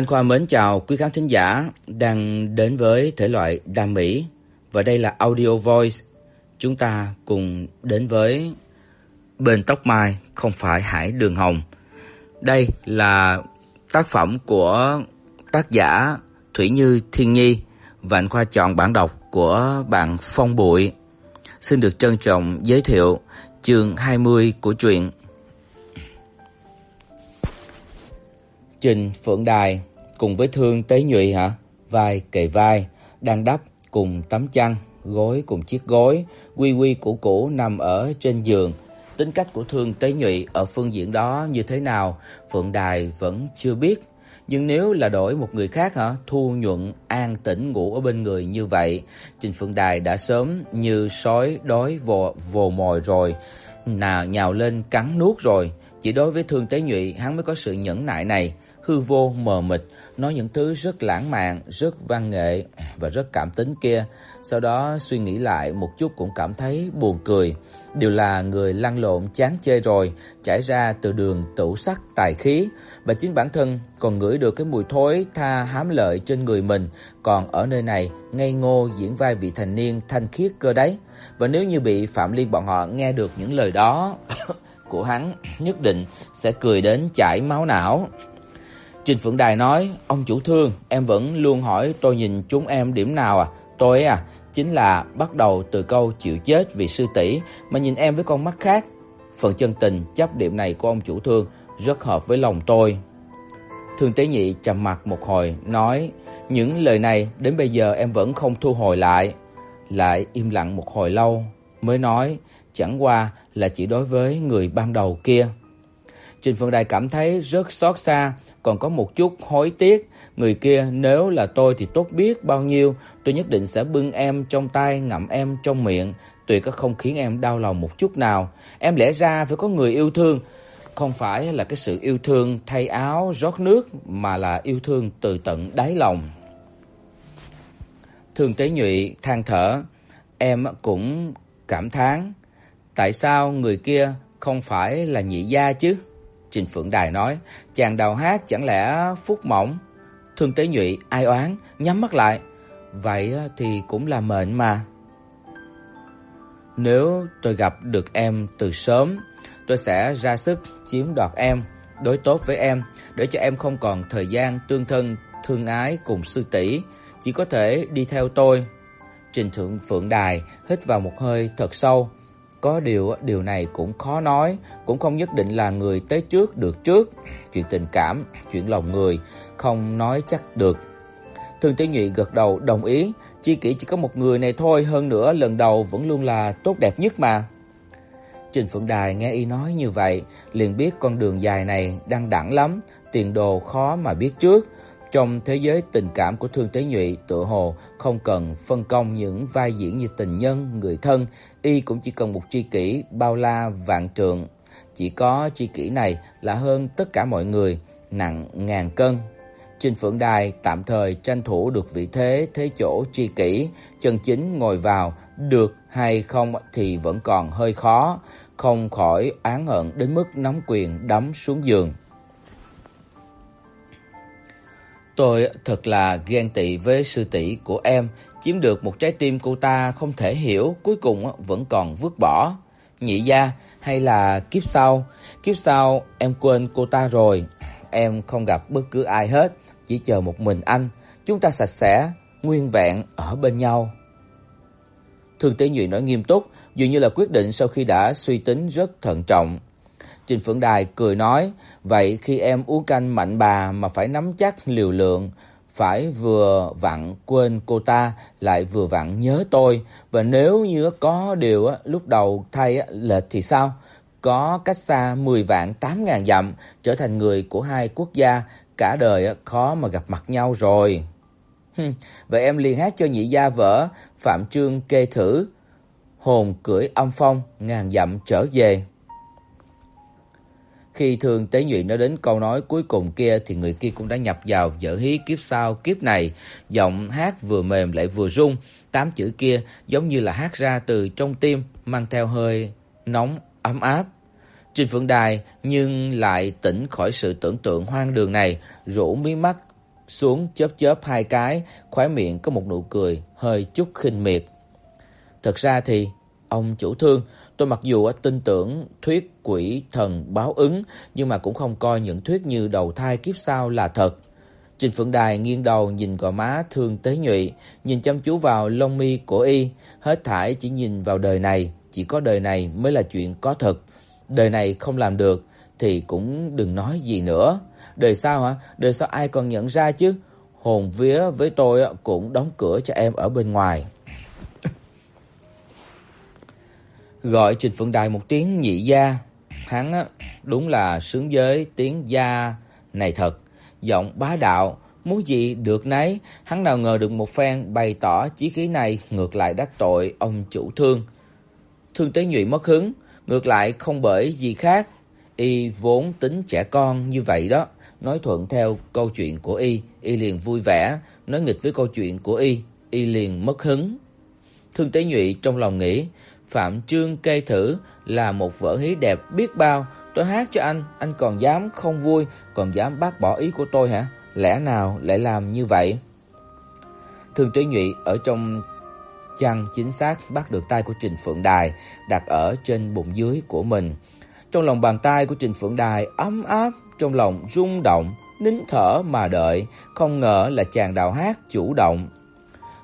Anh Khoa mến chào quý khán thính giả đang đến với thể loại đam mỹ và đây là Audio Voice. Chúng ta cùng đến với Bên tóc mai, không phải hải đường hồng. Đây là tác phẩm của tác giả Thủy Như Thiên Nhi và anh Khoa chọn bản đọc của bạn Phong Bụi. Xin được trân trọng giới thiệu chương 20 của truyện Trình Phượng Đài cùng với Thương Tế Nhụy hả? Vai kề vai, đang đắp cùng tấm chăn, gối cùng chiếc gối, quy quy cũ cũ nằm ở trên giường. Tính cách của Thương Tế Nhụy ở phương diện đó như thế nào, Phượng Đài vẫn chưa biết. Nhưng nếu là đổi một người khác hả, Thu Nhuận an tĩnh ngủ ở bên người như vậy, Trình Phượng Đài đã sớm như sói đói vồ vồ mồi rồi, nào nhào lên cắn nuốt rồi. Chỉ đối với Thương Tế Nhụy hắn mới có sự nhẫn nại này hư vô mờ mịt, nói những thứ rất lãng mạn, rất văn nghệ và rất cảm tính kia. Sau đó suy nghĩ lại một chút cũng cảm thấy buồn cười. Đều là người lăn lộn chán chê rồi, trải ra từ đường tủ sắc tài khí và chính bản thân còn ngửi được cái mùi thối tha hám lợi trên người mình, còn ở nơi này ngây ngô diễn vai vị thành niên thanh khiết cơ đấy. Và nếu như bị Phạm Liên bọn họ nghe được những lời đó của hắn, nhất định sẽ cười đến chảy máu não. Trình Phượng Đài nói, ông chủ thương, em vẫn luôn hỏi tôi nhìn chúng em điểm nào à? Tôi à, chính là bắt đầu từ câu chịu chết vì sư tỷ mà nhìn em với con mắt khác. Phần chân tình chấp điểm này của ông chủ thương rất hợp với lòng tôi. Thương Tế Nhị trầm mặc một hồi, nói, những lời này đến bây giờ em vẫn không thu hồi lại. Lại im lặng một hồi lâu, mới nói, chẳng qua là chỉ đối với người ban đầu kia. Trình Phương Đài cảm thấy rất xót xa, còn có một chút hối tiếc, người kia nếu là tôi thì tốt biết bao nhiêu, tôi nhất định sẽ bưng em trong tay, ngậm em trong miệng, tuyệt có không khiến em đau lòng một chút nào. Em lẽ ra phải có người yêu thương, không phải là cái sự yêu thương thay áo rót nước mà là yêu thương từ tận đáy lòng thường Tế Nhụy than thở, em cũng cảm thán, tại sao người kia không phải là nhị gia chứ? Trình Phượng Đài nói, chàng đào hát chẳng lẽ phúc mỏng? Thường Tế Nhụy ai oán, nhắm mắt lại. Vậy thì cũng là mệnh mà. Nếu tôi gặp được em từ sớm, tôi sẽ ra sức chiếm đoạt em, đối tốt với em, để cho em không còn thời gian tương thân thương ái cùng sư tỷ, chỉ có thể đi theo tôi. Trình Thượng Phượng Đài hít vào một hơi thật sâu, có điều điều này cũng khó nói, cũng không nhất định là người tới trước được trước. Chuyện tình cảm, chuyện lòng người không nói chắc được. Thường Tế Nhụy gật đầu đồng ý, chi kỷ chỉ có một người này thôi, hơn nữa lần đầu vẫn luôn là tốt đẹp nhất mà. Trình Phượng Đài nghe y nói như vậy, liền biết con đường dài này đang đẳng lắm, tiền đồ khó mà biết trước. Trong thế giới tình cảm của Thương Tế Nhụy, tựa hồ không cần phân công những vai diễn như tình nhân, người thân, y cũng chỉ cần một tri kỷ bao la vạn trượng. Chỉ có tri kỷ này là hơn tất cả mọi người, nặng ngàn cân. Trình Phượng Đài tạm thời tranh thủ được vị thế thế chỗ tri kỷ, chân chính ngồi vào được hay không thì vẫn còn hơi khó, không khỏi án hận đến mức nắm quyền đấm xuống giường. Tôi thật là ghen tị với sư tỷ của em, chiếm được một trái tim cô ta không thể hiểu, cuối cùng vẫn còn vứt bỏ. Nhị gia hay là kiếp sau? Kiếp sau em quên cô ta rồi, em không gặp bất cứ ai hết, chỉ chờ một mình anh, chúng ta sạch sẽ, nguyên vẹn ở bên nhau. Thường Tế Nhụy nói nghiêm túc, dường như là quyết định sau khi đã suy tính rất thận trọng. Trình Phượng Đài cười nói, vậy khi em uống canh mạnh bà mà phải nắm chắc liều lượng, phải vừa vặn quên cô ta lại vừa vặn nhớ tôi và nếu như có điều lúc đầu thay lệch thì sao? Có cách xa 10 vạn 8 ngàn dặm trở thành người của hai quốc gia, cả đời khó mà gặp mặt nhau rồi. Vậy em liền hát cho nhị gia vợ Phạm Trương kê thử hồn cưỡi âm phong ngàn dặm trở về. Khi Thường Tế Nhụy nói đến câu nói cuối cùng kia thì người kia cũng đã nhập vào dở hí kiếp sau kiếp này, giọng hát vừa mềm lại vừa rung, tám chữ kia giống như là hát ra từ trong tim, mang theo hơi nóng ấm áp. Trình Phượng Đài nhưng lại tỉnh khỏi sự tưởng tượng hoang đường này, rũ mí mắt xuống chớp chớp hai cái, khóe miệng có một nụ cười hơi chút khinh miệt. Thật ra thì ông chủ thương, tôi mặc dù tin tưởng thuyết quỷ thần báo ứng, nhưng mà cũng không coi những thuyết như đầu thai kiếp sau là thật. Trình Phượng Đài nghiêng đầu nhìn gò má Thương Tế Nhụy, nhìn chăm chú vào lông mi của y, hết thảy chỉ nhìn vào đời này, chỉ có đời này mới là chuyện có thật. Đời này không làm được thì cũng đừng nói gì nữa. Đời sau hả? Đời sau ai còn nhận ra chứ? Hồn vía với tôi cũng đóng cửa cho em ở bên ngoài. Gọi Trình Phượng Đài một tiếng nhị gia, hắn á đúng là sướng giới tiếng gia này thật, giọng bá đạo, muốn gì được nấy, hắn nào ngờ được một phen bày tỏ chí khí này ngược lại đắc tội ông chủ thương. Thương Tế Nhụy mất hứng, ngược lại không bởi gì khác, y vốn tính trẻ con như vậy đó, nói thuận theo câu chuyện của y, y liền vui vẻ, nói nghịch với câu chuyện của y, y liền mất hứng. Thương Tế Nhụy trong lòng nghĩ, Phạm Trương cây thử là một vở hí đẹp biết bao, tôi hát cho anh, anh còn dám không vui, còn dám bác bỏ ý của tôi hả? Lẽ nào lại làm như vậy? Thường Tế Nhụy ở trong chăn chính xác bắt được tay của Trình Phượng Đài đặt ở trên bụng dưới của mình. Trong lòng bàn tay của Trình Phượng Đài ấm áp, trong lòng rung động, nín thở mà đợi, không ngờ là chàng đào hát chủ động.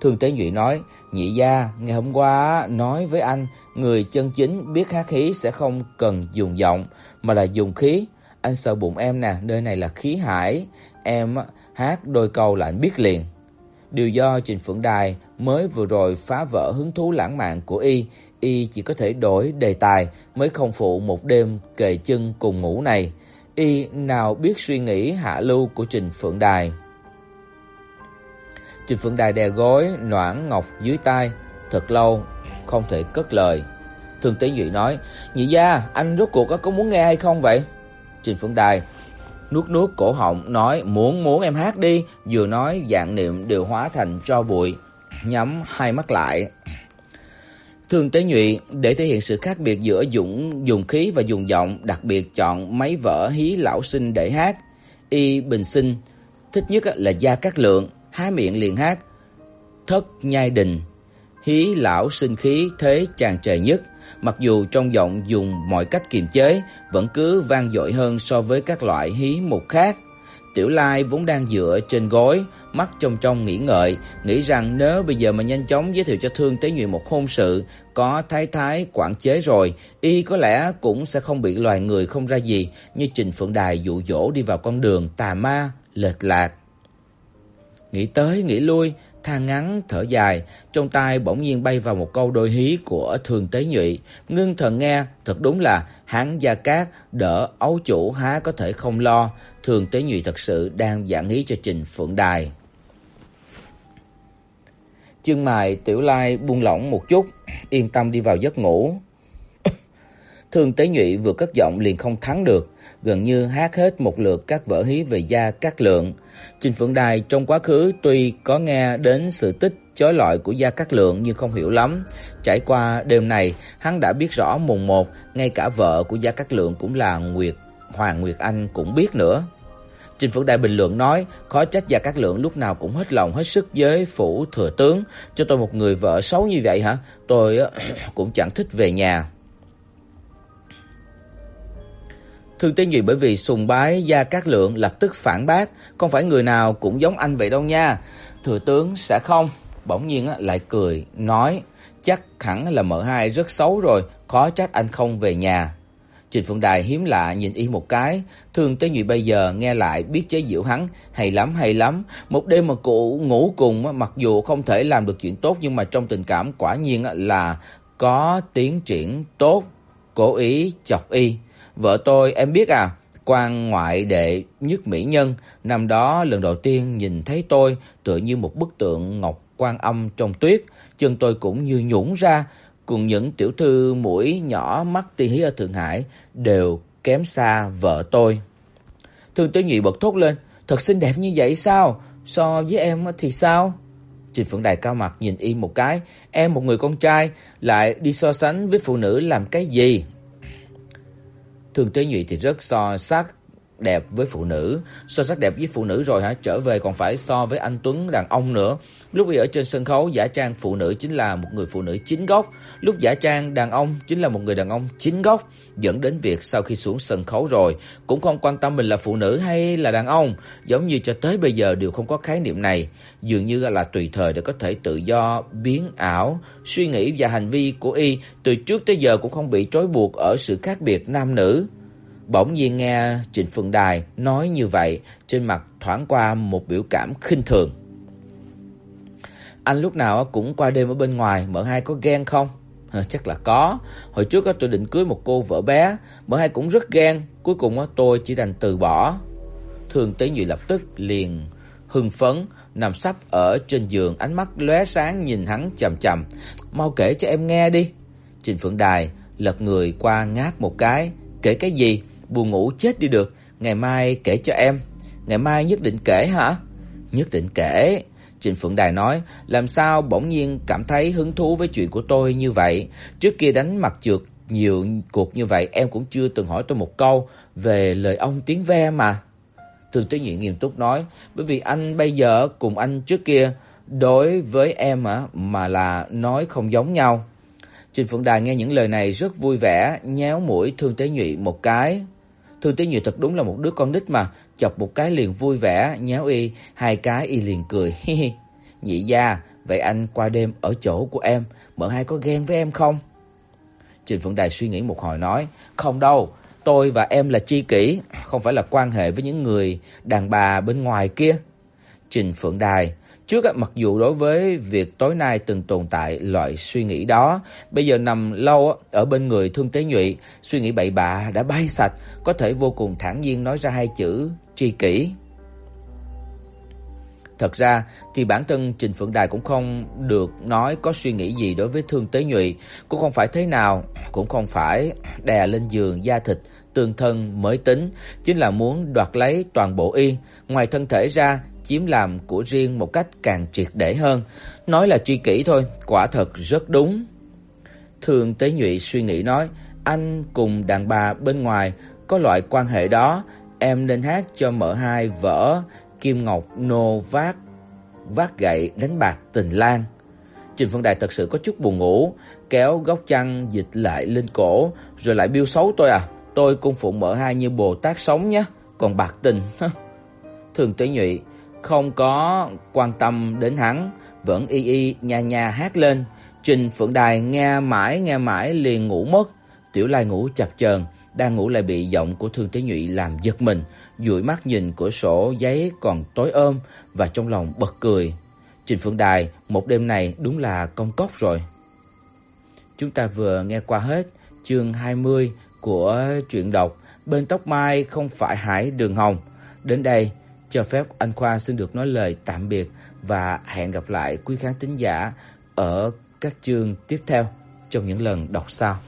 Thường Tế Nhụy nói, nhị gia, ngày hôm qua nói với anh, người chân chính biết hát khí sẽ không cần dùng giọng, mà là dùng khí. Anh sợ bụng em nè, nơi này là khí hải, em hát đôi câu là anh biết liền. Điều do Trình Phượng Đài mới vừa rồi phá vỡ hứng thú lãng mạn của y, y chỉ có thể đổi đề tài mới không phụ một đêm kề chân cùng ngủ này. Y nào biết suy nghĩ hạ lưu của Trình Phượng Đài. Trình Phượng Đài đè gối noãn ngọc dưới tai, thật lâu không thể cất lời. Thường Tế Duy nói: "Nhị gia, anh rốt cuộc có muốn nghe hay không vậy?" Trình Phượng Đài nuốt nuốt cổ họng nói: "Muốn muốn em hát đi." Vừa nói dạng niệm đều hóa thành tro bụi, nhắm hai mắt lại. Thường Tế Nhụy để thể hiện sự khác biệt giữa dũng dùng khí và dùng giọng, đặc biệt chọn mấy vở hí lão sinh để hát. Y Bình Sinh thích nhất là Gia Cát Lượng, há miệng liền hát Thất nhai đình, hí lão sinh khí thế tràn trề nhất, mặc dù trong giọng dùng mọi cách kiềm chế, vẫn cứ vang dội hơn so với các loại hí mục khác. Tiểu Lai vốn đang dựa trên gối, mắt trong trong nghĩ ngợi, nghĩ rằng nếu bây giờ mà nhanh chóng giới thiệu cho Thương Tế Nhụy một hôn sự, có thái thái quản chế rồi, y có lẽ cũng sẽ không bị loài người không ra gì như Trình Phượng Đài dụ dỗ đi vào con đường tà ma, lệch lạc. Nghĩ tới nghĩ lui, than ngắn thở dài, trong tai bỗng nhiên bay vào một câu đôi hí của Thường Tế Nhụy, ngưng thần nghe, thật đúng là hắn gia cát đỡ ấu chủ há có thể không lo, Thường Tế Nhụy thật sự đang giảng hí cho Trình Phượng Đài. Chân mày Tiểu Lai buông lỏng một chút, yên tâm đi vào giấc ngủ. Thường Tế Nhụy vừa cất giọng liền không thắng được, gần như hát hết một lượt các vở hí về gia Cát Lượng. Trình Phượng Đài trong quá khứ tuy có nghe đến sự tích chói lọi của Gia Cát Lượng nhưng không hiểu lắm. Trải qua đêm này, hắn đã biết rõ mùng một, ngay cả vợ của Gia Cát Lượng cũng là Nguyệt Hoàng Nguyệt Anh cũng biết nữa. Trình Phượng Đài bình luận nói, khó trách Gia Cát Lượng lúc nào cũng hết lòng hết sức với phủ thừa tướng, cho tôi một người vợ xấu như vậy hả? Tôi ờ, cũng chẳng thích về nhà. Thương Tế Nhụy bởi vì sùng bái Gia Cát Lượng lập tức phản bác, không phải người nào cũng giống anh vậy đâu nha. Thừa tướng sẽ không. Bỗng nhiên lại cười, nói, chắc hẳn là mợ hai rất xấu rồi, khó trách anh không về nhà. Trình Phượng Đài hiếm lạ nhìn y một cái, Thương Tế Nhụy bây giờ nghe lại biết chế giễu hắn, hay lắm hay lắm. Một đêm mà cụ ngủ cùng mặc dù không thể làm được chuyện tốt nhưng mà trong tình cảm quả nhiên là có tiến triển tốt. Cố ý chọc y. Vợ tôi em biết à, quan ngoại đệ nhất mỹ nhân, năm đó lần đầu tiên nhìn thấy tôi tựa như một bức tượng ngọc quan âm trong tuyết, chân tôi cũng như nhũn ra, cùng những tiểu thư mũi nhỏ mắt ti hí ở Thượng Hải đều kém xa vợ tôi. Thương Tế Nhị bật thốt lên, thật xinh đẹp như vậy sao? So với em thì sao? Trình Phượng Đài cao mặt nhìn y một cái, em một người con trai lại đi so sánh với phụ nữ làm cái gì? Thường Tế Nhụy thì rất so sát đẹp với phụ nữ, so sắc đẹp với phụ nữ rồi hả? Trở về còn phải so với anh Tuấn đàn ông nữa. Lúc ấy ở trên sân khấu giả trang phụ nữ chính là một người phụ nữ chính gốc, lúc giả trang đàn ông chính là một người đàn ông chính gốc, dẫn đến việc sau khi xuống sân khấu rồi cũng không quan tâm mình là phụ nữ hay là đàn ông, giống như cho tới bây giờ đều không có khái niệm này, dường như là tùy thời để có thể tự do biến ảo, suy nghĩ và hành vi của y từ trước tới giờ cũng không bị trói buộc ở sự khác biệt nam nữ. Bỗng nhiên nghe Trịnh Phượng Đài nói như vậy, trên mặt thoáng qua một biểu cảm khinh thường. Anh lúc nào cũng qua đêm ở bên ngoài, mợ hai có ghen không? Chắc là có. Hồi trước tôi định cưới một cô vợ bé, mợ hai cũng rất ghen, cuối cùng tôi chỉ đành từ bỏ. Thường Tế Nhụy lập tức liền hưng phấn nằm sấp ở trên giường, ánh mắt lóe sáng nhìn hắn chằm chằm. "Mau kể cho em nghe đi." Trình Phượng Đài lật người qua ngáp một cái, "Kể cái gì? Buồn ngủ chết đi được, ngày mai kể cho em." "Ngày mai nhất định kể hả?" "Nhất định kể." Trình Phượng Đài nói, làm sao bỗng nhiên cảm thấy hứng thú với chuyện của tôi như vậy? Trước kia đánh mặt trượt nhiều cuộc như vậy em cũng chưa từng hỏi tôi một câu về lời ông tiếng ve mà. Thường Tế Nhị nghiêm túc nói, bởi vì anh bây giờ cùng anh trước kia đối với em mà mà là nói không giống nhau. Trình Phượng Đài nghe những lời này rất vui vẻ, nhéo mũi Thương Tế Nhụy một cái. Thư Tế Nhụy thật đúng là một đứa con nít mà, chọc một cái liền vui vẻ, nhéo y, hai cái y liền cười. Hi hi. Nhị gia, vậy anh qua đêm ở chỗ của em, mợ hai có ghen với em không? Trình Phượng Đài suy nghĩ một hồi nói, không đâu, tôi và em là tri kỷ, không phải là quan hệ với những người đàn bà bên ngoài kia. Trình Phượng Đài Trước mặc dù đối với việc tối nay từng tồn tại loại suy nghĩ đó, bây giờ nằm lâu ở bên người Thương Tế Nhụy, suy nghĩ bậy bạ đã bay sạch, có thể vô cùng thản nhiên nói ra hai chữ tri kỷ. Thật ra thì bản thân Trình Phượng Đài cũng không được nói có suy nghĩ gì đối với Thương Tế Nhụy, cũng không phải thế nào, cũng không phải đè lên giường da thịt tương thân mới tính, chính là muốn đoạt lấy toàn bộ y, ngoài thân thể ra chiếm làm của riêng một cách càng triệt để hơn. Nói là truy kỷ thôi, quả thật rất đúng. Thường Tế Nhụy suy nghĩ nói, anh cùng đàn bà bên ngoài có loại quan hệ đó, em nên hát cho mợ hai vỡ Kim Ngọc nô vác vác gậy đánh bạc tình lang. Trình Phương Đài thật sự có chút buồn ngủ, kéo góc chăn dịch lại lên cổ, rồi lại biêu xấu tôi à, tôi cung phụng mợ hai như Bồ Tát sống nhé, còn bạc tình. Thường Tế Nhụy không có quan tâm đến hắn, vẫn y y nha nha hát lên. Trình Phượng Đài nghe mãi nghe mãi liền ngủ mất. Tiểu Lai ngủ chập chờn, đang ngủ lại bị giọng của Thương Tế Nhụy làm giật mình, dụi mắt nhìn cửa sổ giấy còn tối ôm và trong lòng bật cười. Trình Phượng Đài, một đêm này đúng là công cốc rồi. Chúng ta vừa nghe qua hết chương 20 của truyện đọc Bên tóc mai không phải hải đường hồng. Đến đây cho phép anh Khoa xin được nói lời tạm biệt và hẹn gặp lại quý khán thính giả ở các chương tiếp theo trong những lần đọc sau.